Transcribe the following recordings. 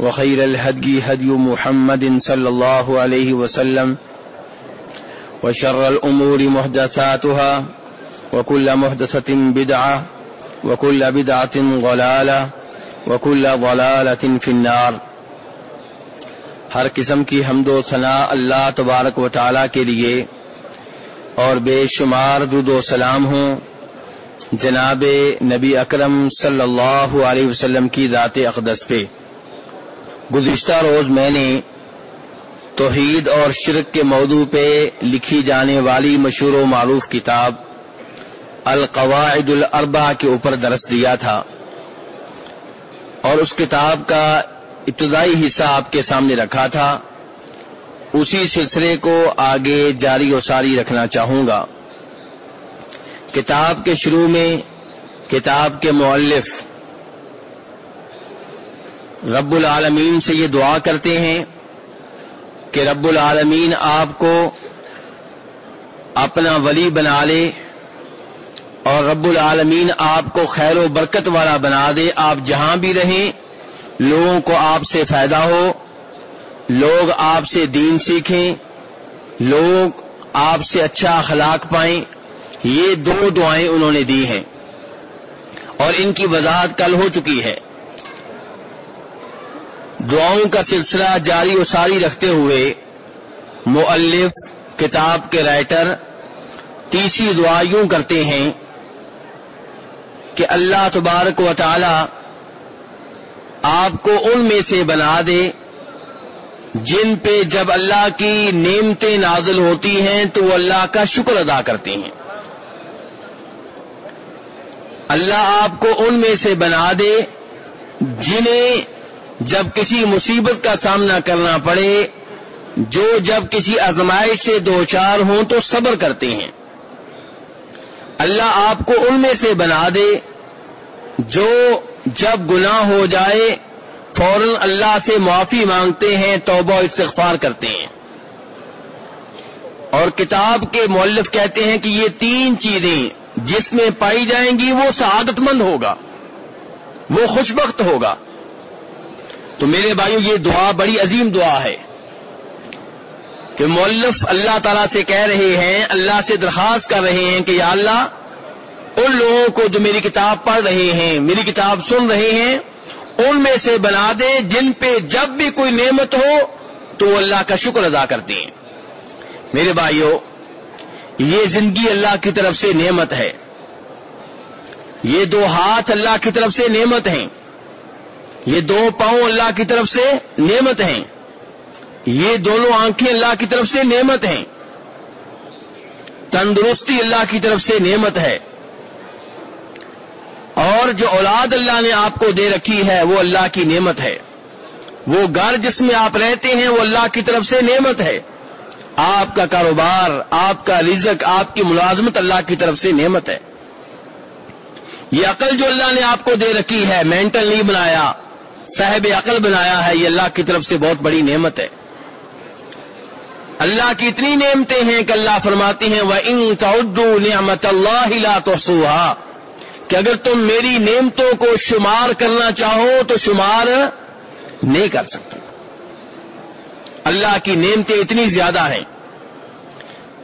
وخير الهدي هدي محمد صلى الله عليه وسلم وشر الأمور محدثاتها وكل محدثة بدعة وكل بدعة ضلالة وكل ضلالة في النار ہر قسم کی حمد و ثناء اللہ تبارک و تعالی کے لیے اور بے شمار دود و سلام ہوں جناب نبی اکرم صلی اللہ علیہ وسلم کی ذات اقدس پہ۔ گزشتہ روز میں نے توحید اور شرک کے موضوع پہ لکھی جانے والی مشہور و معروف کتاب القواعد الاربع کے اوپر درس دیا تھا اور اس کتاب کا ابتدائی حصہ آپ کے سامنے رکھا تھا۔ اسی سلسلے کو آگے جاری و ساری رکھنا چاہوں گا۔ کتاب کے شروع میں کتاب کے مؤلف رب العالمین سے یہ دعا کرتے ہیں کہ رب العالمین آپ کو اپنا ولی بنا لے اور رب العالمین آپ کو خیر و برکت والا بنا دے۔ آپ جہاں بھی رہیں، لوگوں کو آپ سے فائدہ ہو۔ لوگ آپ سے دین سیکھیں۔ لوگ آپ سے اچھا اخلاق پائیں۔ یہ دو دعائیں انہوں نے دی ہیں۔ اور ان کی وضاحت کل ہو چکی ہے۔ دعاؤں کا سلسلہ جاری و ساری رکھتے ہوئے مؤلف، کتاب کے رائٹر، تیسری دعا یوں کرتے ہیں کہ اللہ تبارک و تعالی آپ کو ان میں سے بنا دے جن پہ جب اللہ کی نعمتیں نازل ہوتی ہیں تو وہ اللہ کا شکر ادا کرتے ہیں۔ اللہ آپ کو ان میں سے بنا دے جنہیں جب کسی مصیبت کا سامنا کرنا پڑے، جو جب کسی آزمائش سے دو چار ہوں تو صبر کرتے ہیں۔ اللہ آپ کو ان میں سے بنا دے جو جب گناہ ہو جائے، فوراً اللہ سے معافی مانگتے ہیں، توبہ استغفار کرتے ہیں۔ اور کتاب کے مولف کہتے ہیں کہ یہ تین چیزیں جس میں پائی جائیں گی، وہ سعادت مند ہوگا، وہ خوشبخت ہوگا۔ تو میرے بھائیو، یہ دعا بڑی عظیم دعا ہے کہ مولف اللہ تعالی سے کہہ رہے ہیں، اللہ سے درخواست کر رہے ہیں کہ یا اللہ، ان لوگوں کو جو میری کتاب پڑھ رہے ہیں، میری کتاب سن رہے ہیں، ان میں سے بنا دے جن پہ جب بھی کوئی نعمت ہو تو وہ اللہ کا شکر ادا کرتے ہیں میرے بھائیوں یہ زندگی اللہ کی طرف سے نعمت ہے۔ یہ دو ہاتھ اللہ کی طرف سے نعمت ہیں۔ یہ دو پاؤں اللہ کی طرف سے نعمت ہیں۔ یہ دونوں آنکھیں اللہ کی طرف سے نعمت ہیں۔ تندرستی اللہ کی طرف سے نعمت ہے۔ اور جو اولاد اللہ نے آپ کو دے رکھی ہے، وہ اللہ کی نعمت ہے۔ وہ گھر جس میں آپ رہتے ہیں، وہ اللہ کی طرف سے نعمت ہے۔ آپ کا کاروبار، آپ کا رزق، آپ کی ملازمت اللہ کی طرف سے نعمت ہے۔ یہ عقل جو اللہ نے آپ کو دے رکھی ہے مینٹل نہیں بنایا۔ صاحب عقل بنایا ہے، یہ اللہ کی طرف سے بہت بڑی نعمت ہے۔ اللہ کی اتنی نعمتیں ہیں کہ اللہ فرماتی ہیں وہ ان تعدو نعمت اللہ تو سوہا کہ اگر تم میری نعمتوں کو شمار کرنا چاہو تو شمار نہیں کر سکتے۔ اللہ کی نعمتیں اتنی زیادہ ہیں۔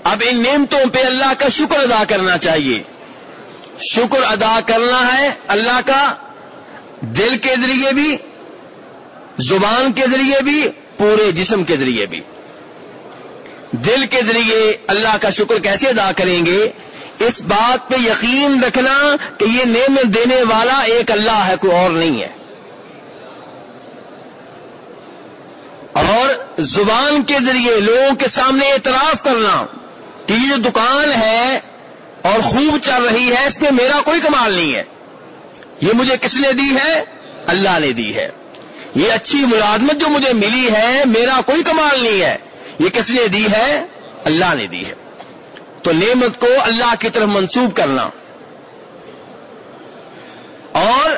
اب ان نعمتوں پہ اللہ کا شکر ادا کرنا چاہیے۔ شکر ادا کرنا ہے اللہ کا، دل کے ذریعے بھی زبان کے ذریعے بھی، پورے جسم کے ذریعے بھی۔ دل کے ذریعے اللہ کا شکر کیسے ادا کریں گے؟ اس بات پہ یقین رکھنا کہ یہ نعمت دینے والا ایک اللہ ہے، کوئی اور نہیں ہے۔ اور زبان کے ذریعے لوگوں کے سامنے اعتراف کرنا کہ یہ جو دکان ہے اور خوب چل رہی ہے، اس میں میرا کوئی کمال نہیں ہے۔ یہ مجھے کس نے دی ہے؟ اللہ نے دی ہے۔ یہ اچھی ملازمت جو مجھے ملی ہے، میرا کوئی کمال نہیں ہے۔ یہ کس نے دی ہے؟ اللہ نے دی ہے۔ تو نعمت کو اللہ کی طرف منسوب کرنا۔ اور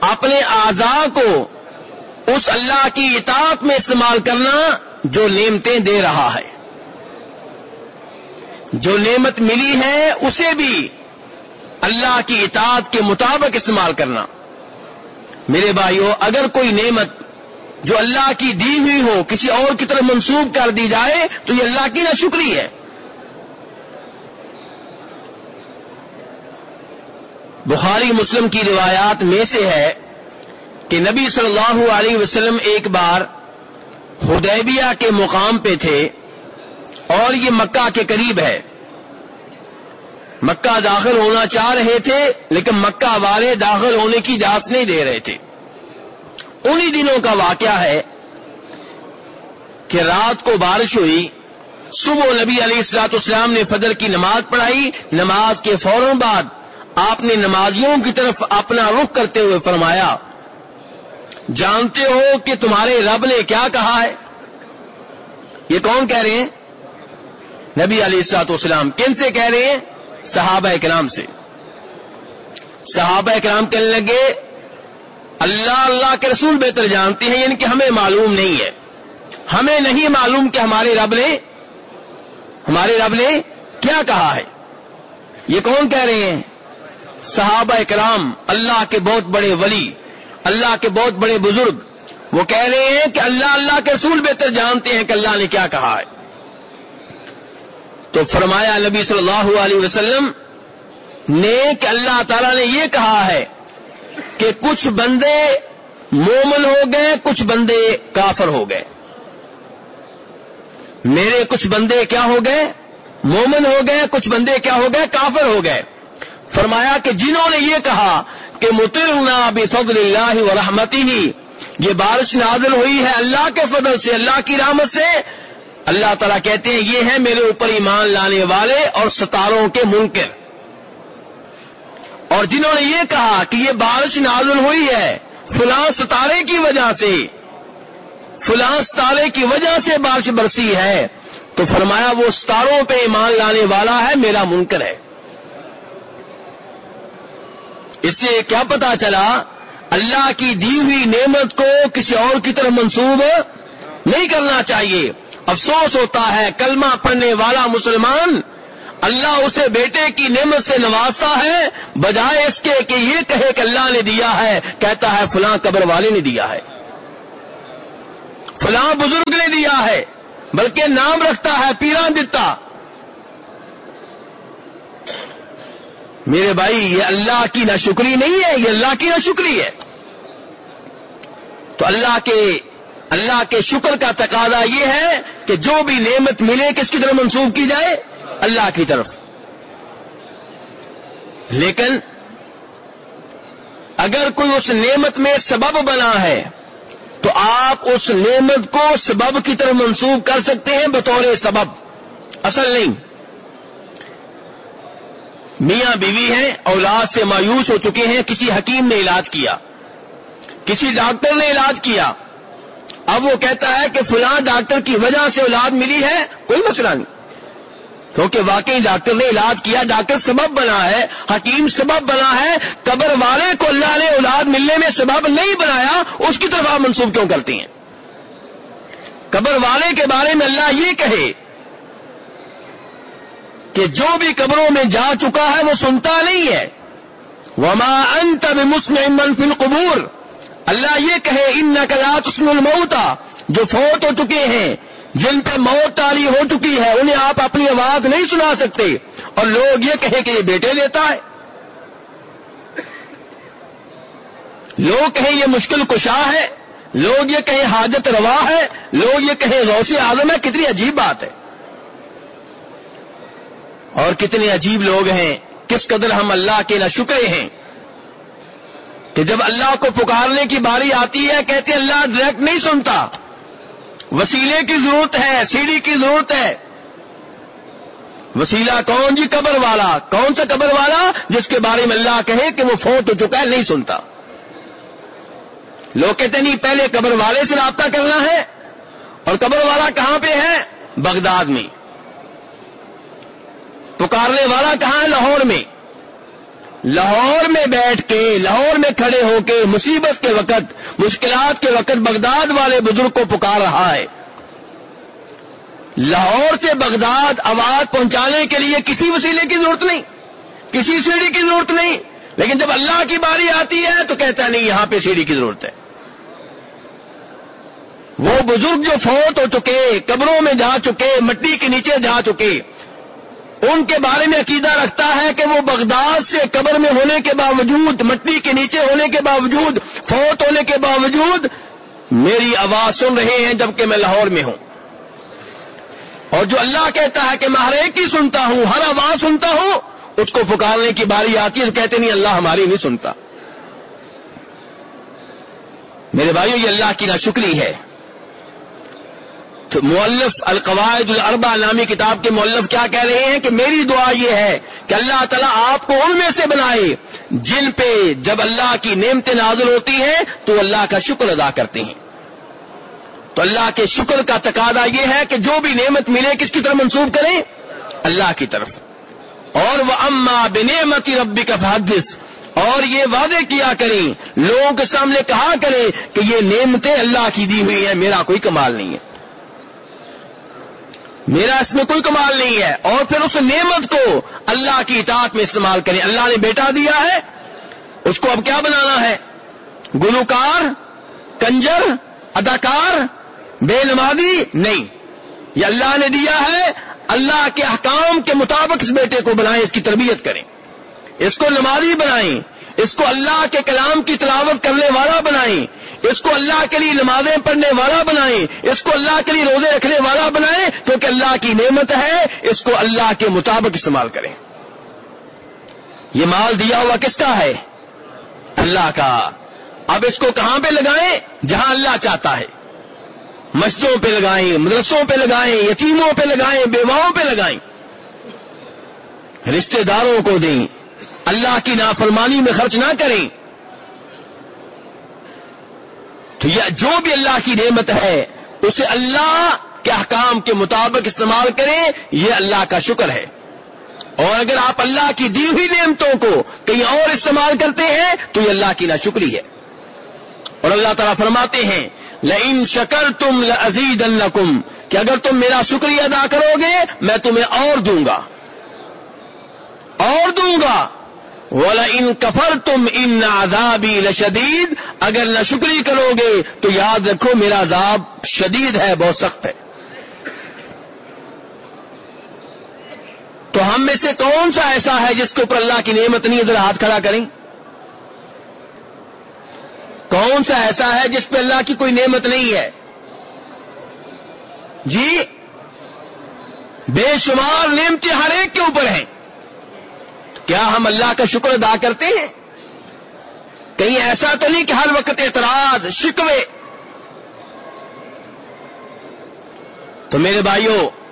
اپنے اعضاء کو اس اللہ کی اطاعت میں استعمال کرنا جو نعمتیں دے رہا ہے۔ جو نعمت ملی ہے، اسے بھی اللہ کی اطاعت کے مطابق استعمال کرنا۔ میرے بھائیوں اگر کوئی نعمت جو اللہ کی دی ہوئی ہو، کسی اور کی طرف منسوخ کر دی جائے، تو یہ اللہ کی نہ شکری ہے۔ بخاری مسلم کی روایات میں سے ہے کہ نبی صلی اللہ علیہ وسلم ایک بار ہدیبیہ کے مقام پہ تھے اور یہ مکہ کے قریب ہے۔ مکہ داخل ہونا چاہ رہے تھے، لیکن مکہ والے داخل ہونے کی اجازت نہیں دے رہے تھے۔ انہی دنوں کا واقعہ ہے کہ رات کو بارش ہوئی، صبح نبی علیہ السلاط اسلام نے فجر کی نماز پڑھائی۔ نماز کے فوراً بعد آپ نے نمازیوں کی طرف اپنا رخ کرتے ہوئے فرمایا، جانتے ہو کہ تمہارے رب نے کیا کہا ہے؟ یہ کون کہہ رہے ہیں؟ نبی علیہ السلاط اسلام کن سے کہہ رہے ہیں؟ صحابہ کرام سے۔ صحابہ کرام کہنے لگے، اللہ اللہ کے رسول بہتر جانتے ہیں یعنی کہ ہمیں معلوم نہیں ہے۔ ہمیں نہیں معلوم کہ ہمارے رب نے، ہمارے رب نے کیا کہا ہے۔ یہ کون کہہ رہے ہیں؟ صحابہ کرام اللہ کے بہت بڑے ولی، اللہ کے بہت بڑے بزرگ۔ وہ کہہ رہے ہیں کہ اللہ اللہ کے رسول بہتر جانتے ہیں کہ اللہ نے کیا کہا ہے۔ تو فرمایا نبی صلی اللہ علیہ وسلم نے کہ اللہ تعالی نے یہ کہا ہے کہ کچھ بندے مومن ہو گئے، کچھ بندے کافر ہو گئے۔ میرے کچھ بندے کیا ہو گئے؟ مومن ہو گئے، کچھ بندے کیا ہو گئے؟ کافر ہو گئے۔ فرمایا کہ جنہوں نے یہ کہا کہ مترنا بفضل اللہ و رحمتی ہی یہ بارش نازل ہوئی ہے اللہ کے فضل سے، اللہ کی رحمت سے اللہ تعالیٰ کہتے ہیں یہ ہے میرے اوپر ایمان لانے والے اور ستاروں کے منکر۔ اور جنہوں نے یہ کہا کہ یہ بارش نازل ہوئی ہے، فلاں ستارے کی وجہ سے، فلاں ستارے کی وجہ سے بارش برسی ہے، تو فرمایا وہ ستاروں پہ ایمان لانے والا ہے، میرا منکر ہے۔ اس سے کیا پتا چلا، اللہ کی دی ہوئی نعمت کو کسی اور کی طرف منسوب نہیں کرنا چاہیے۔ افسوس ہوتا ہے، کلمہ پڑھنے والا مسلمان اللہ اسے بیٹے کی نعمت سے نوازتا ہے، بجائے اس کے کہ یہ کہے کہ اللہ نے دیا ہے، کہتا ہے فلاں قبر والے نے دیا ہے۔ فلاں بزرگ نے دیا ہے، بلکہ نام رکھتا ہے، پیران دتا۔ میرے بھائی، یہ اللہ کی نہ نہیں ہے، یہ اللہ کی نہ ہے۔ تو اللہ کے اللہ کے شکر کا تقاضا یہ ہے کہ جو بھی نعمت ملے، کس کی طرف منسوخ کی جائے؟ اللہ کی طرف۔ لیکن اگر کوئی اس نعمت میں سبب بنا ہے، تو آپ اس نعمت کو سبب کی طرف منسوخ کر سکتے ہیں بطور سبب۔ اصل نہیں۔ میاں بیوی ہیں، اولاد سے مایوس ہو چکے ہیں، کسی حکیم نے علاج کیا، کسی ڈاکٹر نے علاج کیا۔ اب وہ کہتا ہے کہ فلاں ڈاکٹر کی وجہ سے اولاد ملی ہے، کوئی مسئلہ نہیں۔ کیونکہ واقعی ڈاکٹر نے علاج کیا، ڈاکٹر سبب بنا ہے، حکیم سبب بنا ہے، قبر والے کو اللہ نے اولاد ملنے میں سبب نہیں بنایا، اس کی طرف آپ منسوخ کیوں کرتے ہیں؟ قبر والے کے بارے میں اللہ یہ کہے کہ جو بھی قبروں میں جا چکا ہے، وہ سنتا نہیں ہے۔ وما انت بمسمع من فی القبور اللہ یہ کہے ان نقلات اسم الموتا جو فوت ہو چکے ہیں، جن پہ موت تاری ہو چکی ہے، انہیں آپ اپنی آواز نہیں سنا سکتے۔ اور لوگ یہ کہیں کہ یہ بیٹے لیتا ہے۔ لوگ کہیں یہ مشکل کشا ہے، لوگ یہ کہیں حاجت روا ہے، لوگ یہ کہیں غوث اعظم ہے، کتنی عجیب بات ہے۔ اور کتنے عجیب لوگ ہیں، کس قدر ہم اللہ کے نہ شکرے ہیں۔ کہ جب اللہ کو پکارنے کی باری آتی ہے، کہتے اللہ ڈائریکٹ نہیں سنتا۔ وسیلے کی ضرورت ہے، سیڑھی کی ضرورت ہے۔ وسیلہ کون جی قبر والا؟ کون سا قبر والا؟ جس کے بارے میں اللہ کہے کہ وہ فوت ہو چکا ہے، نہیں سنتا۔ لوگ کہتے نہیں، پہلے قبر والے سے رابطہ کرنا ہے۔ اور قبر والا کہاں پہ ہے؟ بغداد میں۔ پکارنے والا کہاں ہے؟ لاہور میں۔ لاہور میں بیٹھ کے، لاہور میں کھڑے ہو کے مصیبت کے وقت، مشکلات کے وقت بغداد والے بزرگ کو پکار رہا ہے۔ لاہور سے بغداد آواز پہنچانے کے لیے کسی وسیلے کی ضرورت نہیں، کسی سیڑھی کی ضرورت نہیں۔ لیکن جب اللہ کی باری آتی ہے تو کہتا نہیں، یہاں پہ سیڑھی کی ضرورت ہے۔ وہ بزرگ جو فوت ہو چکے، قبروں میں جا چکے، مٹی کے نیچے جا چکے ان کے بارے میں عقیدہ رکھتا ہے کہ وہ بغداد سے قبر میں ہونے کے باوجود، مٹی کے نیچے ہونے کے باوجود، فوت ہونے کے باوجود میری آواز سن رہے ہیں جبکہ میں لاہور میں ہوں۔ اور جو اللہ کہتا ہے کہ میں ہر ایک کی سنتا ہوں، ہر آواز سنتا ہوں، اس کو پکارنے کی باری آتی ہے کہتے نہیں، اللہ ہماری نہیں سنتا۔ میرے بھائیو، یہ اللہ کی ناشکری ہے۔ تو مولف القواعد الاربع نامی کتاب کے مولف کیا کہہ رہے ہیں کہ میری دعا یہ ہے کہ اللہ تعالیٰ آپ کو ان میں سے بنائے جن پہ جب اللہ کی نعمتیں نازل ہوتی ہیں تو اللہ کا شکر ادا کرتے ہیں۔ تو اللہ کے شکر کا تقاضا یہ ہے کہ جو بھی نعمت ملے کس کی طرف منسوخ کریں؟ اللہ کی طرف۔ اور وہ اما بنعمتی ربی کا فحدث۔ اور یہ وعدے کیا کریں۔ لوگوں کے سامنے کہا کریں کہ یہ نعمتیں اللہ کی دی ہوئی ہیں، میرا کوئی کمال نہیں ہے۔ میرا اس میں کوئی کمال نہیں ہے۔ اور پھر اس نعمت کو اللہ کی اطاعت میں استعمال کریں۔ اللہ نے بیٹا دیا ہے۔ اس کو اب کیا بنانا ہے؟ گلوکار، کنجر، اداکار، بے نمازی نہیں۔ یہ اللہ نے دیا ہے۔ اللہ کے احکام کے مطابق اس بیٹے کو بنائیں، اس کی تربیت کریں۔ اس کو نمازی بنائیں۔ اس کو اللہ کے کلام کی تلاوت کرنے والا بنائیں۔ اس کو اللہ کے لیے نمازیں پڑھنے والا بنائیں۔ اس کو اللہ کے لیے روزے رکھنے والا کیونکہ اللہ کی نعمت ہے، اس کو اللہ کے مطابق استعمال کریں۔ یہ مال دیا ہوا کس کا ہے؟ اللہ کا۔ اب اس کو کہاں پہ لگائیں؟ جہاں اللہ چاہتا ہے۔ مسجدوں پہ لگائیں، مدرسوں پہ لگائیں، یتیموں پہ لگائیں، بیواؤں پہ لگائیں۔ رشتہ داروں کو دیں۔ اللہ کی نافرمانی میں خرچ نہ کریں۔ تو یہ جو بھی اللہ کی نعمت ہے، اسے اللہ کے احکام کے مطابق استعمال کریں، یہ اللہ کا شکر ہے۔ اور اگر آپ اللہ کی دی ہوئی نعمتوں کو کہیں اور استعمال کرتے ہیں، تو یہ اللہ کی ناشکری ہے۔ اور اللہ تعالیٰ فرماتے ہیں، لئن شکر تم لزید کہ اگر تم میرا شکریہ ادا کرو گے، میں تمہیں اور دوں گا۔ اور دوں گا۔ ولا ان کفر تم ان عذابی لشدید، اگر نہ شکری کرو گے، تو یاد رکھو میرا عذاب شدید ہے، بہت سخت ہے۔ تو ہم میں سے کون سا ایسا ہے جس کے اوپر اللہ کی نعمت نہیں ادھر ہاتھ کھڑا کریں۔ کون سا ایسا ہے جس پہ اللہ کی کوئی نعمت نہیں ہے؟ جی بے شمار نعمتیں ہر ایک کے اوپر ہیں۔ کیا ہم اللہ کا شکر ادا کرتے ہیں؟ کہیں ایسا تو نہیں کہ ہر وقت اعتراض، شکوے۔ تو میرے بھائیوں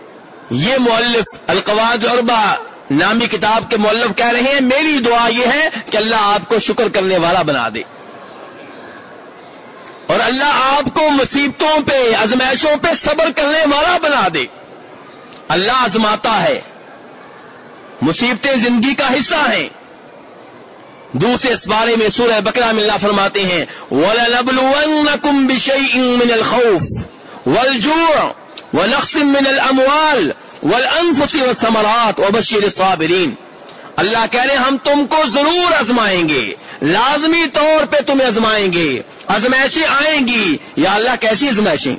یہ مولف القواز عربا نامی کتاب کے مولف کہہ رہے ہیں، میری دعا یہ ہے کہ اللہ آپ کو شکر کرنے والا بنا دے۔ اور اللہ آپ کو مصیبتوں پہ ازمائشوں پہ صبر کرنے والا بنا دے۔ اللہ آزماتا ہے۔ مصیبتیں زندگی کا حصہ ہیں۔ دوسرے اس بارے میں سورہ بکرا میں اللہ فرماتے ہیں، وَلَنَبْلُوَنَّكُمْ بِشَيْءٍ مِّنَ الْخَوْفِ وَالْجُوعِ وَنَقْصٍ مِّنَ الْأَمْوَالِ وَالْأَنفُسِ وَالثَّمَرَاتِ وَبَشِّرِ الصَّابِرِينَ اللہ کہہ رہے ہم تم کو ضرور ازمائیں گے۔ لازمی طور پہ تمہیں ازمائیں گے۔ ازمائشیں آئیں گی۔ یا اللہ کیسی ازمائشیں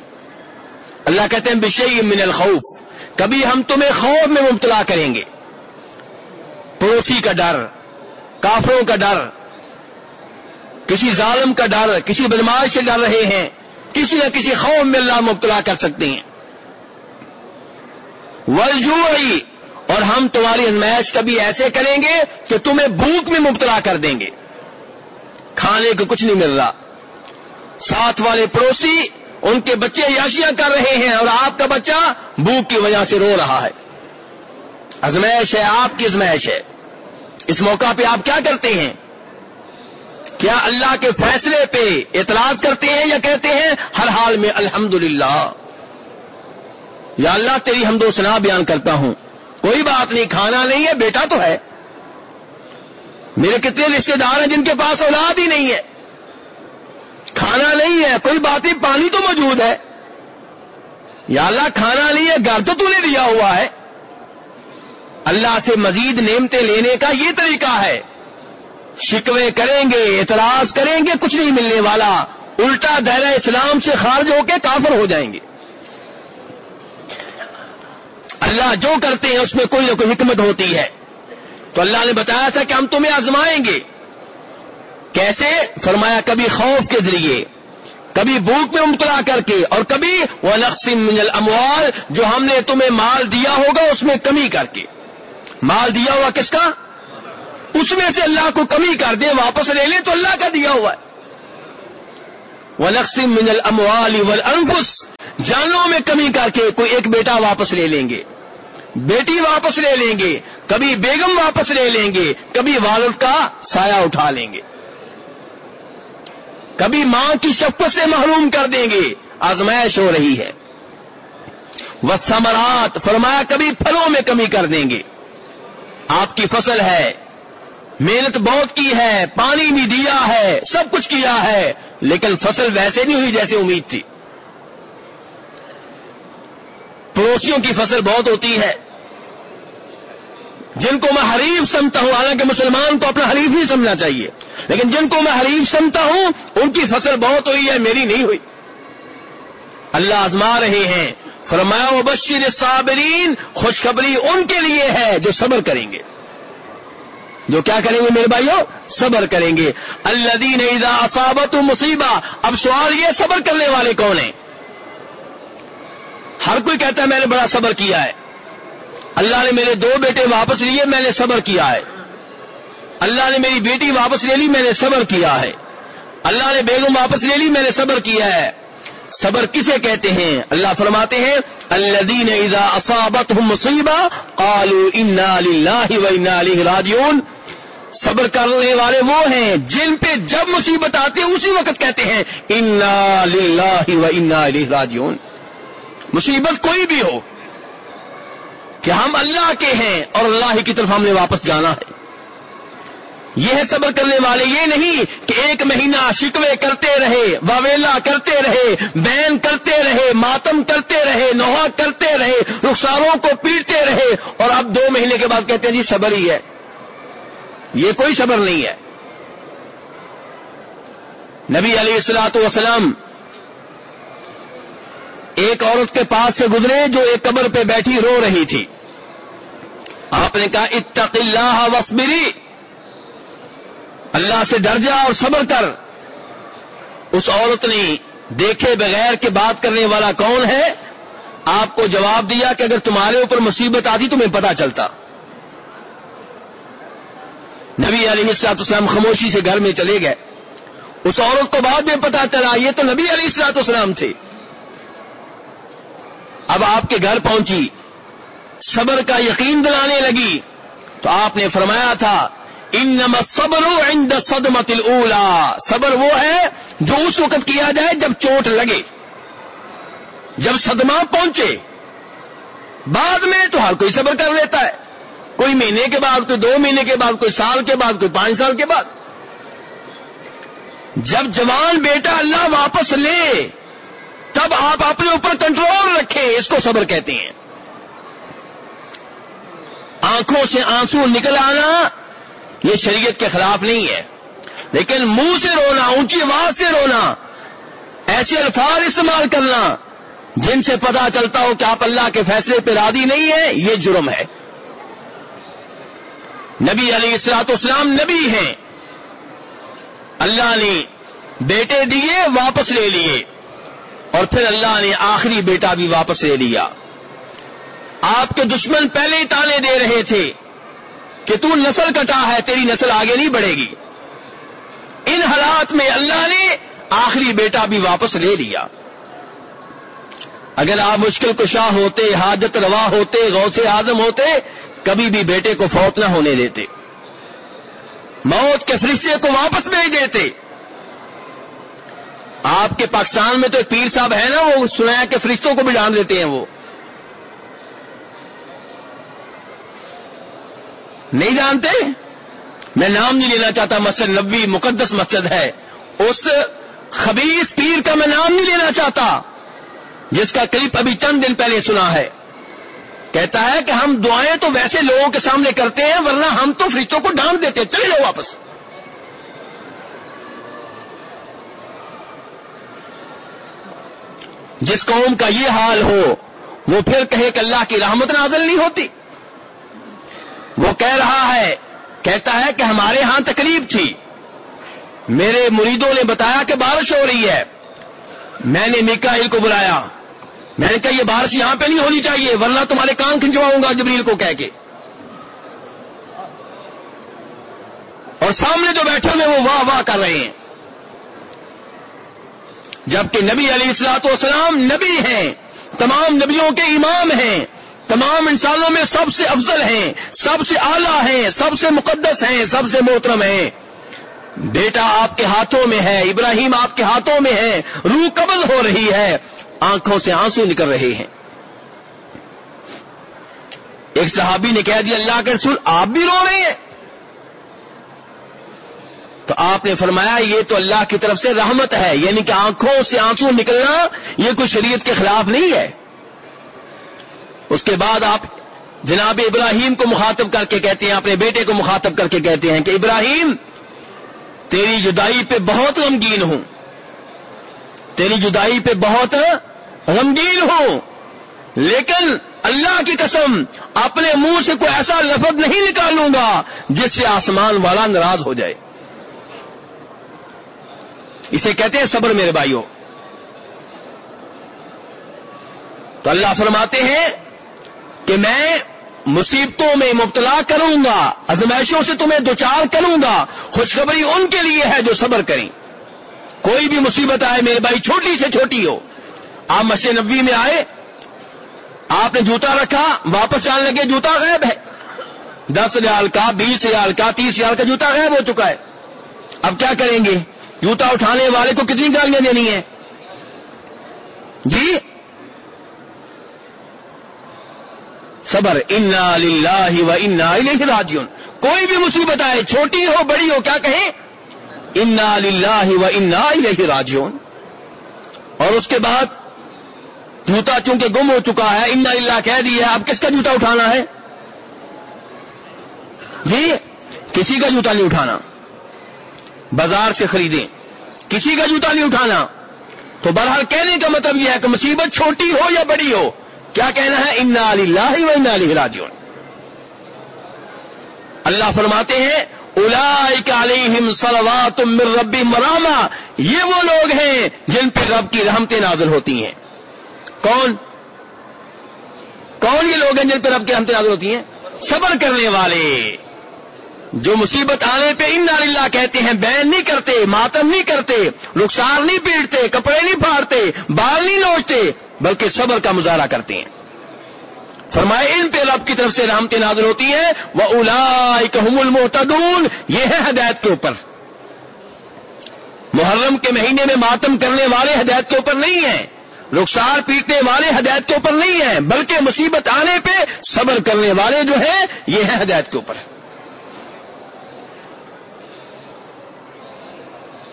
اللہ کہتے ہیں بشئی من الخوف۔ کبھی ہم تمہیں خوف میں مبتلا کریں گے۔ پڑوسی کا ڈر، کافروں کا ڈر، کسی ظالم کا ڈر، کسی بدماش سے ڈر رہے ہیں۔ کسی نہ کسی خوف میں اللہ مبتلا کر سکتے ہیں۔ ولجوئی اور ہم تمہاری ازمائش کبھی ایسے کریں گے کہ تمہیں بھوک میں مبتلا کر دیں گے۔ کھانے کو کچھ نہیں مل رہا۔ ساتھ والے پڑوسی، ان کے بچے یاشیاں کر رہے ہیں اور آپ کا بچہ بھوک کی وجہ سے رو رہا ہے۔ ازمائش ہے، آپ کی ازمائش ہے۔ اس موقع پہ آپ کیا کرتے ہیں؟ کیا اللہ کے فیصلے پہ اعتراض کرتے ہیں یا کہتے ہیں، ہر حال میں الحمد یا اللہ تیری ہم دو سنا بیان کرتا ہوں۔ کوئی بات نہیں، کھانا نہیں ہے، بیٹا تو ہے۔ میرے کتنے رشتے دار ہیں جن کے پاس اولاد ہی نہیں ہے۔ کھانا نہیں ہے، کوئی بات نہیں، پانی تو موجود ہے۔ یا اللہ، کھانا نہیں ہے، گھر تو نے دیا ہوا ہے۔ اللہ سے مزید نعمتیں لینے کا یہ طریقہ ہے۔ شکوے کریں گے، اعتراض کریں گے، کچھ نہیں ملنے والا۔ الٹا دائرہ اسلام سے خارج ہو کے کافر ہو جائیں گے۔ اللہ جو کرتے ہیں اس میں کوئی نہ کوئی حکمت ہوتی ہے۔ تو اللہ نے بتایا تھا کہ ہم تمہیں آزمائیں گے۔ کیسے؟ فرمایا، کبھی خوف کے ذریعے، کبھی بھوک میں مبتلا کر کے، اور کبھی وہ نقصم الاموال جو ہم نے تمہیں مال دیا ہوگا، اس میں کمی کر کے۔ مال دیا ہوا کس کا؟ اس میں سے اللہ کو کمی کر دے واپس لے لے تو اللہ کا دیا ہوا ہے۔ وہ من الاموال والانفس جانوں میں کمی کر کے کوئی ایک بیٹا واپس لے لیں گے۔ بیٹی واپس لے لیں گے، کبھی بیگم واپس لے لیں گے، کبھی والد کا سایہ اٹھا لیں گے۔ کبھی ماں کی شفقت سے محروم کر دیں گے، آزمائش ہو رہی ہے۔ وہ سمرات فرمایا کبھی پھلوں میں کمی کر دیں گے۔ آپ کی فصل ہے، محنت بہت کی ہے، پانی بھی دیا ہے، سب کچھ کیا ہے، لیکن فصل ویسے نہیں ہوئی جیسے امید تھی۔ پڑوسیوں کی فصل بہت ہوتی ہے۔ جن کو میں حریف سمتا ہوں، حالانکہ مسلمان کو اپنا حریف نہیں سمجھنا چاہیے۔ لیکن جن کو میں حریف سمتا ہوں، ان کی فصل بہت ہوئی ہے، میری نہیں ہوئی۔ اللہ آزما رہے ہیں۔ فرمایا و بشیر صابرین خوشخبری ان کے لیے ہے جو صبر کریں گے۔ جو کیا کریں گے میرے بھائیوں صبر کریں گے۔ اللہ دین اصابت مصیبہ اب سوال یہ صبر کرنے والے کون ہیں؟ ہر کوئی کہتا ہے، میں نے بڑا صبر کیا ہے۔ اللہ نے میرے دو بیٹے واپس لیے، میں نے صبر کیا ہے۔ اللہ نے میری بیٹی واپس لے لی، میں نے صبر کیا ہے۔ اللہ نے بیگم واپس لے لی، میں نے صبر کیا ہے۔ صبر کسے کہتے ہیں؟ اللہ فرماتے ہیں اللہ دین اصابت مصیبہ قالوا انا للہ و انا علیہ راجعون۔ صبر کرنے والے وہ ہیں جن پہ جب مصیبت آتی ہے، اسی وقت کہتے ہیں، انا للہ و انا علیہ راجعون۔ مصیبت کوئی بھی ہو کہ ہم اللہ کے ہیں اور اللہ کی طرف ہم نے واپس جانا ہے۔ یہ ہے صبر کرنے والے، یہ نہیں کہ ایک مہینہ شکوے کرتے رہے واویلا کرتے رہے، بین کرتے رہے، ماتم کرتے رہے نوحا کرتے رہے، رخساروں کو پیٹتے رہے اور اب دو مہینے کے بعد کہتے ہیں جی صبر ہی ہے۔ یہ کوئی صبر نہیں ہے۔ نبی علیہ السلاۃ وسلم ایک عورت کے پاس سے گزرے جو ایک قبر پہ بیٹھی، رو رہی تھی۔ آپ نے کہا، اتق اللہ وسبری اللہ سے ڈر جا اور صبر کر۔ اس عورت نے دیکھے بغیر کے بات کرنے والا کون ہے؟ آپ کو جواب دیا کہ اگر تمہارے اوپر مصیبت آتی تمہیں پتا چلتا۔ نبی علیہ السلاط اسلام خاموشی سے گھر میں چلے گئے۔ اس عورت کو بعد میں پتا چلا، یہ تو نبی علیہ السلاط اسلام تھے۔ اب آپ کے گھر پہنچی۔ صبر کا یقین دلانے لگی تو آپ نے فرمایا تھا ان صبر عند صدمت الاولا صبر وہ ہے جو اس وقت کیا جائے جب چوٹ لگے، جب صدمہ پہنچے۔ بعد میں تو ہر کوئی صبر کر لیتا ہے۔ کوئی مہینے کے بعد، کوئی دو مہینے کے بعد، کوئی سال کے بعد، کوئی پانچ سال کے بعد۔ جب جوان بیٹا اللہ واپس لے، تب آپ اپنے اوپر کنٹرول رکھیں، اس کو صبر کہتے ہیں۔ آنکھوں سے آنسو نکل آنا یہ شریعت کے خلاف نہیں ہے۔ لیکن منہ سے رونا، اونچی آواز سے رونا، ایسے الفاظ استعمال کرنا جن سے پتا چلتا ہو کہ آپ اللہ کے فیصلے پہ رادی نہیں ہے یہ جرم ہے۔ نبی علی السلاط اسلام نبی ہیں۔ اللہ نے بیٹے دیے، واپس لے لیے۔ اور پھر اللہ نے آخری بیٹا بھی واپس لے لیا۔ آپ کے دشمن پہلے ہی تانے دے رہے تھے کہ تو نسل کٹا ہے، تیری نسل آگے نہیں بڑھے گی۔ ان حالات میں اللہ نے آخری بیٹا بھی واپس لے لیا۔ اگر آپ مشکل کشا ہوتے، حاجت روا ہوتے، غوث اعظم ہوتے، کبھی بھی بیٹے کو فوت نہ ہونے دیتے۔ موت کے فرشتے کو واپس بھیج دیتے۔ آپ کے پاکستان میں تو ایک پیر صاحب ہے نا، وہ سنایا کہ فرشتوں کو بھی ڈال دیتے ہیں وہ۔ نہیں جانتے؟ میں نام نہیں لینا چاہتا، مسجد نبی مقدس مسجد ہے۔ اس خبیص پیر کا میں نام نہیں لینا چاہتا، جس کا کلپ ابھی چند دن پہلے سنا ہے۔ کہتا ہے کہ ہم دعائیں تو ویسے لوگوں کے سامنے کرتے ہیں، ورنہ ہم تو فرشتوں کو ڈانٹ دیتے ہیں۔ چلے جاؤ واپس۔ جس قوم کا یہ حال ہو، وہ پھر کہے کہ اللہ کی رحمت نازل نہیں ہوتی۔ وہ کہہ رہا ہے، کہتا ہے کہ ہمارے ہاں تکلیف تھی۔ میرے مریدوں نے بتایا کہ بارش ہو رہی ہے۔ میں نے میکائل کو بلایا۔ میں نے کہا، یہ بارش یہاں پہ نہیں ہونی چاہیے، ورنہ تمہارے کان کھنچواؤں گا، جبریل کو کہہ کے۔ اور سامنے جو بیٹھے ہوئے وہ واہ واہ کر رہے ہیں۔ جبکہ نبی علی السلاط والسلام نبی ہیں، تمام نبیوں کے امام ہیں۔ تمام انسانوں میں سب سے افضل ہیں، سب سے اعلیٰ ہیں، سب سے مقدس ہیں، سب سے محترم ہیں۔ بیٹا آپ کے ہاتھوں میں ہے، ابراہیم آپ کے ہاتھوں میں ہے، روح قبل ہو رہی ہے، آنکھوں سے آنسو نکل رہے ہیں۔ ایک صحابی نے کہہ دیا، اللہ کے رسول، آپ بھی رو رہے ہیں۔ تو آپ نے فرمایا، یہ تو اللہ کی طرف سے رحمت ہے یعنی کہ آنکھوں سے آنسو نکلنا، یہ کوئی شریعت کے خلاف نہیں ہے۔ اس کے بعد آپ جناب ابراہیم کو مخاطب کر کے کہتے ہیں، اپنے بیٹے کو مخاطب کر کے کہتے ہیں کہ ابراہیم، تیری جدائی پہ بہت غمگین ہوں۔ تیری جدائی پہ بہت غمگین ہوں۔ لیکن اللہ کی قسم، اپنے منہ سے کوئی ایسا لفظ نہیں نکالوں گا جس سے آسمان والا ناراض ہو جائے۔ اسے کہتے ہیں صبر میرے بھائیوں۔ تو اللہ فرماتے ہیں کہ میں مصیبتوں میں مبتلا کروں گا، ازمائشوں سے تمہیں دوچار کروں گا، خوشخبری ان کے لیے ہے جو صبر کریں۔ کوئی بھی مصیبت آئے، میرے بھائی چھوٹی سے چھوٹی ہو۔ آپ مسجد نبی میں آئے، آپ نے جوتا رکھا، واپس جانے لگے، جوتا غائب ہے۔ دس ریال کا، بیس ریال کا، تیس ریال کا جوتا غائب ہو چکا ہے۔ اب کیا کریں گے؟ جوتا اٹھانے والے کو کتنی گالیاں دینی ہے جی؟ صبر، انا للہ و انا الیہ راجعون۔ کوئی بھی مصیبت آئے، چھوٹی ہو، بڑی ہو، کیا کہیں؟ انا للہ و انا الیہ راجعون۔ اور اس کے بعد جوتا چونکہ گم ہو چکا ہے، انا للہ کہہ دیا اب کس کا جوتا اٹھانا ہے؟ جی کسی کا جوتا نہیں اٹھانا۔ بازار سے خریدیں، کسی کا جوتا نہیں اٹھانا۔ تو بہرحال کہنے کا مطلب یہ ہے کہ مصیبت چھوٹی ہو یا بڑی ہو کیا کہنا ہے؟ انا اللہ و انا علی راجعون۔ اللہ فرماتے ہیں علیہم صلوات من ربی مراما یہ وہ لوگ ہیں جن پہ رب کی رحمتیں نازل ہوتی ہیں۔ کون؟ کون یہ لوگ ہیں جن پہ رب کی رحمتیں نازل ہوتی ہیں؟ صبر کرنے والے۔ جو مصیبت آنے پہ ان اللہ کہتے ہیں، بین نہیں کرتے، ماتم نہیں کرتے رخسار نہیں پیٹتے، کپڑے نہیں پھاڑتے، بال نہیں نوچتے بلکہ صبر کا مظاہرہ کرتے ہیں۔ فرمائے، ان پہ رب کی طرف سے رحمتیں نازل ہوتی ہیں۔ وہ اولا المحتدون یہ ہے ہدایت کے اوپر۔ محرم کے مہینے میں ماتم کرنے والے ہدایت کے اوپر نہیں ہیں۔ رخسار پیٹنے والے ہدایت کے اوپر نہیں ہیں۔ بلکہ مصیبت آنے پہ صبر کرنے والے جو ہیں، یہ ہے ہدایت کے اوپر۔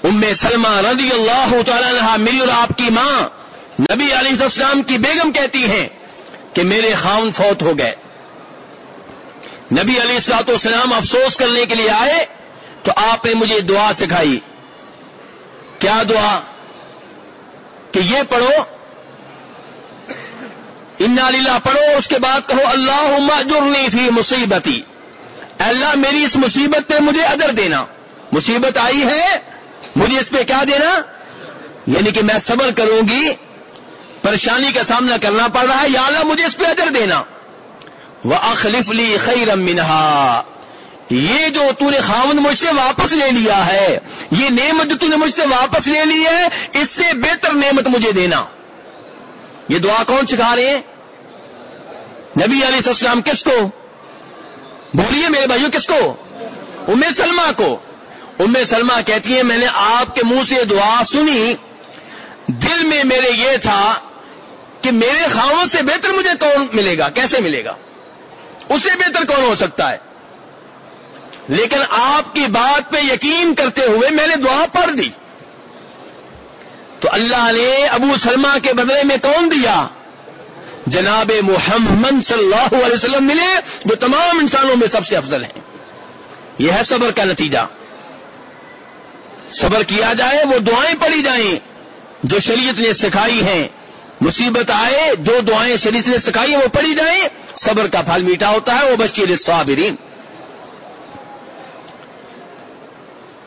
ام سلمہ رضی اللہ تعالی میری اور آپ کی ماں نبی علیہ السلام کی بیگم کہتی ہیں کہ میرے خاون فوت ہو گئے۔ نبی علی سات والسلام افسوس کرنے کے لیے آئے تو آپ نے مجھے دعا سکھائی۔ کیا دعا؟ کہ یہ پڑھو۔ انا لیلا پڑھو، اس کے بعد کہو اللہ جرنی فی مصیبتی۔ اللہ، میری اس مصیبت پہ مجھے ادر دینا۔ مصیبت آئی ہے، مجھے اس پہ کیا دینا؟ یعنی کہ میں صبر کروں گی۔ پریشانی کا سامنا کرنا پڑ رہا ہے۔ یا اللہ، مجھے اس پہ ادر دینا۔ وہ اخلیف لی خیر منہا یہ جو تو نے خاون مجھ سے واپس لے لیا ہے، یہ نعمت جو تو نے مجھ سے واپس لے لی ہے، اس سے بہتر نعمت مجھے دینا۔ یہ دعا کون سکھا رہے ہیں؟ نبی علیہ السلام کس کو؟ بولیے میرے بھائیوں، کس کو؟ ام سلمہ کو۔ ام سلمہ کہتی ہیں، میں نے آپ کے منہ سے دعا سنی، دل میں میرے یہ تھا کہ میرے خاؤں سے بہتر مجھے کون ملے گا؟ کیسے ملے گا؟ اس سے بہتر کون ہو سکتا ہے؟ لیکن آپ کی بات پہ یقین کرتے ہوئے میں نے دعا پڑھ دی۔ تو اللہ نے ابو سلمہ کے بدلے میں کون دیا؟ جناب محمد صلی اللہ علیہ وسلم ملے، جو تمام انسانوں میں سب سے افضل ہیں۔ یہ ہے صبر کا نتیجہ۔ صبر کیا جائے، وہ دعائیں پڑھی جائیں جو شریعت نے سکھائی ہیں۔ مصیبت آئے، جو دعائیں شریعت نے سکھائی وہ پڑھی جائیں۔ صبر کا پھل میٹھا ہوتا ہے، وہ بشیر صابرین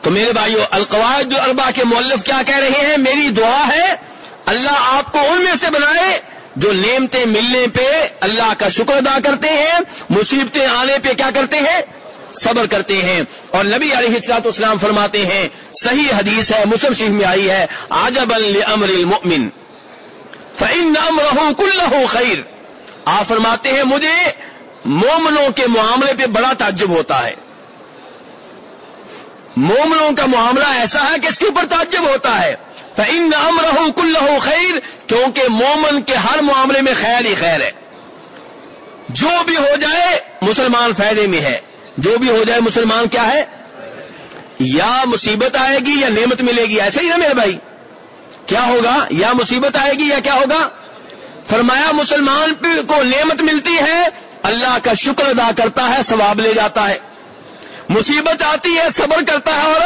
تو میرے بھائیو، القواعد جو اربا کے مولف کیا کہہ رہے ہیں، میری دعا ہے، اللہ آپ کو ان میں سے بنائے جو نعمتیں ملنے پہ اللہ کا شکر ادا کرتے ہیں، مصیبتیں آنے پہ کیا کرتے ہیں؟ صبر کرتے ہیں۔ اور نبی علیہ السلاط اسلام فرماتے ہیں، صحیح حدیث ہے، مسلم شریف میں آئی ہے آجب امر المؤمن۔ فعن امرہ کلہ خیر آپ فرماتے ہیں، مجھے مومنوں کے معاملے پہ بڑا تعجب ہوتا ہے۔ مومنوں کا معاملہ ایسا ہے کہ اس کے اوپر تعجب ہوتا ہے۔ فعن امرہ کلہ خیر کیونکہ مومن کے ہر معاملے میں خیر ہی خیر ہے۔ جو بھی ہو جائے، مسلمان فائدے میں ہے۔ جو بھی ہو جائے، مسلمان کیا ہے؟ یا مصیبت آئے گی یا نعمت ملے گی۔ ایسا ہی نا میرے بھائی۔ کیا ہوگا؟ یا مصیبت آئے گی یا کیا ہوگا؟ فرمایا، مسلمان کو نعمت ملتی ہے، اللہ کا شکر ادا کرتا ہے، ثواب لے جاتا ہے۔ مصیبت آتی ہے، صبر کرتا ہے اور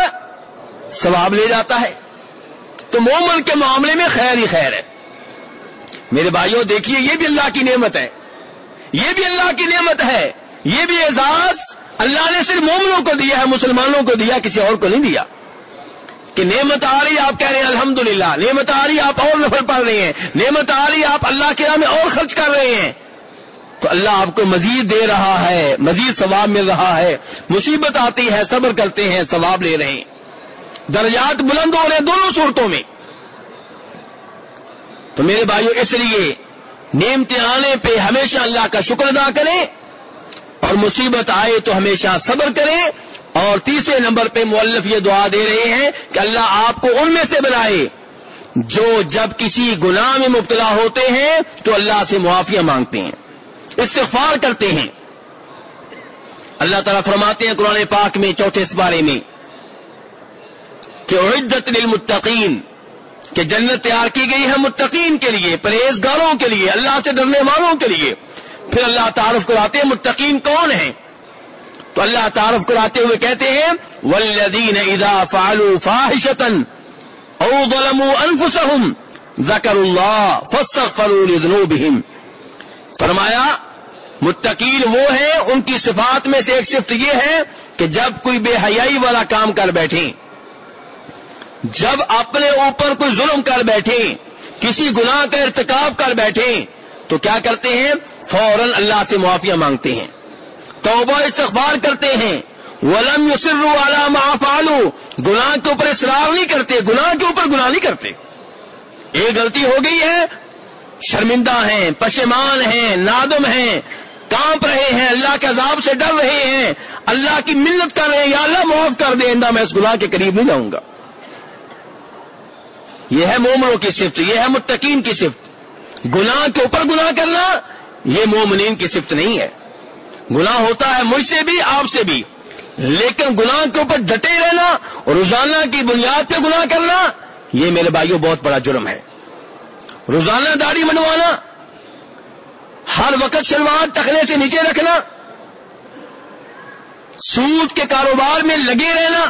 ثواب لے جاتا ہے۔ تو مومن کے معاملے میں خیر ہی خیر ہے۔ میرے بھائیوں دیکھیے، یہ بھی اللہ کی نعمت ہے۔ یہ بھی اللہ کی نعمت ہے۔ یہ بھی اعزاز اللہ نے صرف مومنوں کو دیا ہے، مسلمانوں کو دیا کسی اور کو نہیں دیا۔ کہ نعمت آ رہی آپ کہہ رہے ہیں الحمدللہ، نعمت آ رہی آپ اور نفر پڑھ رہے ہیں، نعمت آ رہی آپ اللہ کے راہ میں اور خرچ کر رہے ہیں۔ تو اللہ آپ کو مزید دے رہا ہے، مزید ثواب مل رہا ہے۔ مصیبت آتی ہے، صبر کرتے ہیں، ثواب لے رہے ہیں۔ درجات بلند ہو رہے ہیں دونوں صورتوں میں۔ تو میرے بھائیوں اس لیے نعمتیں آنے پہ ہمیشہ اللہ کا شکر ادا کریں اور مصیبت آئے تو ہمیشہ صبر کریں۔ اور تیسرے نمبر پہ مولف یہ دعا دے رہے ہیں کہ اللہ آپ کو ان میں سے بنائے جو جب کسی گناہ میں مبتلا ہوتے ہیں تو اللہ سے معافیا مانگتے ہیں، استغفار کرتے ہیں۔ اللہ تعالیٰ فرماتے ہیں قرآن پاک میں چوتھے اس بارے میں کہ عدت للمتقین، کہ جنت تیار کی گئی ہے متقین کے لیے، پرہیزگاروں کے لیے، اللہ سے ڈرنے والوں کے لیے۔ پھر اللہ تعارف کراتے ہیں متقین کون ہیں؟ تو اللہ تعارف کراتے ہوئے کہتے ہیں ولدین اذا فعلوا فاحشتا او ظلموا انفسهم ذکر اللہ فاستغفروا لذنوبهم۔ فرمایا، متقین وہ ہیں، ان کی صفات میں سے ایک صفت یہ ہے کہ جب کوئی بے حیائی والا کام کر بیٹھیں، جب اپنے اوپر کوئی ظلم کر بیٹھیں، کسی گناہ کا ارتکاب کر بیٹھیں، تو کیا کرتے ہیں؟ فوراً اللہ سے معافیا مانگتے ہیں۔ توبہ استغفار کرتے ہیں. ولم یسر والا معافالو گناہ کے اوپر اصرار نہیں کرتے، گناہ کے اوپر گناہ نہیں کرتے. ایک غلطی ہو گئی ہے؟ شرمندہ ہیں پشمان ہیں، نادم ہیں، کانپ رہے ہیں، اللہ کے عذاب سے ڈر رہے ہیں. اللہ کی منت کر رہے ہیں، یا اللہ معاف کر دے میں اس گناہ کے قریب نہیں جاؤں گا. یہ ہے مومنوں کی صفت، یہ ہے متقین کی صفت. گناہ کے اوپر گناہ کرنا، یہ مومنین کی صفت نہیں ہے. گناہ ہوتا ہے مجھ سے بھی، آپ سے بھی۔ لیکن گناہ کے اوپر ڈٹے رہنا اور روزانہ کی بنیاد پہ گناہ کرنا، یہ میرے بھائیوں بہت بڑا جرم ہے۔ روزانہ داڑھی منوانا ہر وقت شلوار ٹکنے سے نیچے رکھنا، سود کے کاروبار میں لگے رہنا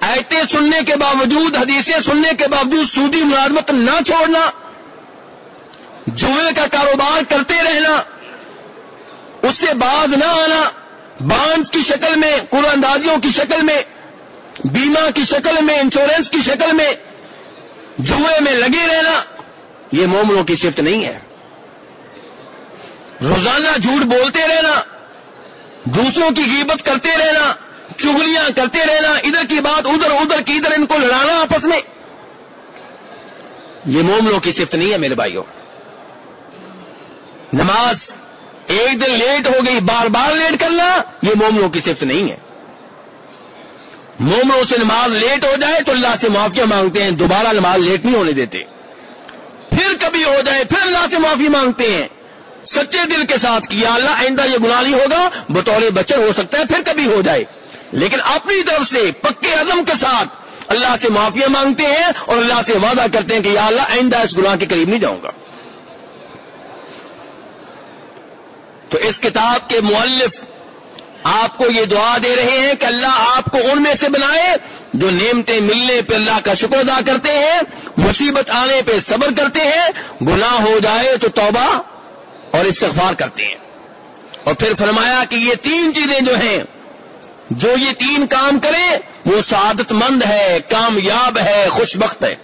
ایتے سننے کے باوجود، حدیثیں سننے کے باوجود سودی ملازمت نہ چھوڑنا، جوئے کا کاروبار کرتے رہنا۔ اس سے باز نہ آنا بانڈ کی شکل میں قرآن اندازیوں کی شکل میں، بیمہ کی شکل میں، انشورنس کی شکل میں جوئے میں لگے رہنا، یہ مومنوں کی شفت نہیں ہے۔ روزانہ جھوٹ بولتے رہنا، دوسروں کی غیبت کرتے رہنا، چگلیاں کرتے رہنا، ادھر کی بات ادھر ادھر کی ادھر، ان کو لڑانا آپس میں۔ یہ مومنوں کی شفت نہیں ہے میرے بھائیوں۔ نماز ایک دن لیٹ ہو گئی، بار بار لیٹ کرنا، یہ مومنوں کی صفت نہیں ہے۔ مومنوں سے نماز لیٹ ہو جائے تو اللہ سے معافیا مانگتے ہیں، دوبارہ نماز لیٹ نہیں ہونے دیتے۔ پھر کبھی ہو جائے، پھر اللہ سے معافی مانگتے ہیں۔ سچے دل کے ساتھ کہ یا اللہ آئندہ یہ گناہ نہیں ہوگا، بطور بچر ہو سکتا ہے، پھر کبھی ہو جائے۔ لیکن اپنی طرف سے پکے عزم کے ساتھ اللہ سے معافیا مانگتے ہیں اور اللہ سے وعدہ کرتے ہیں کہ یا اللہ آئندہ اس گناہ کے قریب نہیں جاؤں گا۔ تو اس کتاب کے مؤلف آپ کو یہ دعا دے رہے ہیں کہ اللہ آپ کو ان میں سے بنائے جو نعمتیں ملنے پہ اللہ کا شکر ادا کرتے ہیں، مصیبت آنے پہ صبر کرتے ہیں، گناہ ہو جائے تو توبہ اور استغفار کرتے ہیں۔ اور پھر فرمایا کہ یہ تین چیزیں جو ہیں، جو یہ تین کام کرے وہ سعادت مند ہے، کامیاب ہے خوش بخت ہے۔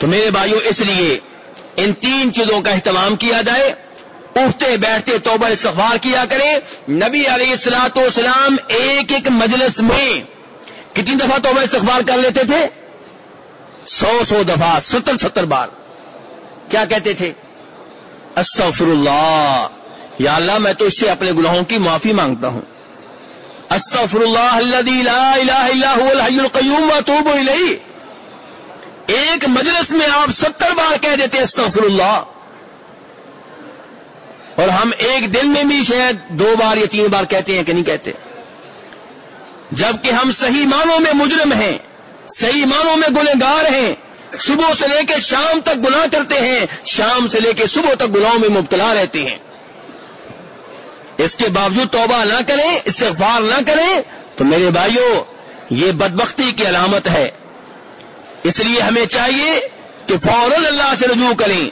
تو میرے بھائیوں اس لیے ان تین چیزوں کا اہتمام کیا جائے۔ اٹھتے بیٹھتے توبہ استغفار کیا کریں نبی علیہ السلاط والسلام ایک ایک مجلس میں کتنی دفعہ توبہ استغفار کر لیتے تھے؟ سو سو دفعہ، ستر ستر بار۔ کیا کہتے تھے؟ استغفر اللہ یا اللہ، میں تو اس سے اپنے گناہوں کی معافی مانگتا ہوں۔ استغفر اللہ لا الہ الا هو الحی القیوم، واتوب الیہ۔ ایک مجلس میں آپ ستر بار کہہ دیتے استغفر اللہ۔ اور ہم ایک دن میں بھی شاید دو بار یا تین بار کہتے ہیں کہ نہیں کہتے۔ جبکہ ہم صحیح معنوں میں مجرم ہیں، صحیح معنوں میں گنہگار ہیں، صبح سے لے کے شام تک گناہ کرتے ہیں، شام سے لے کے صبح تک گناہوں میں مبتلا رہتے ہیں۔ اس کے باوجود توبہ نہ کریں، استغفار نہ کریں، تو میرے بھائیوں یہ بدبختی کی علامت ہے۔ اس لیے ہمیں چاہیے کہ فوراً اللہ سے رجوع کریں،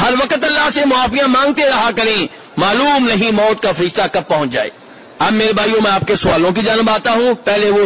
ہر وقت اللہ سے معافیاں مانگتے رہا کریں، معلوم نہیں موت کا فرشتہ کب پہنچ جائے۔ اب میرے بھائیوں، میں آپ کے سوالوں کی جانب آتا ہوں۔ پہلے وہ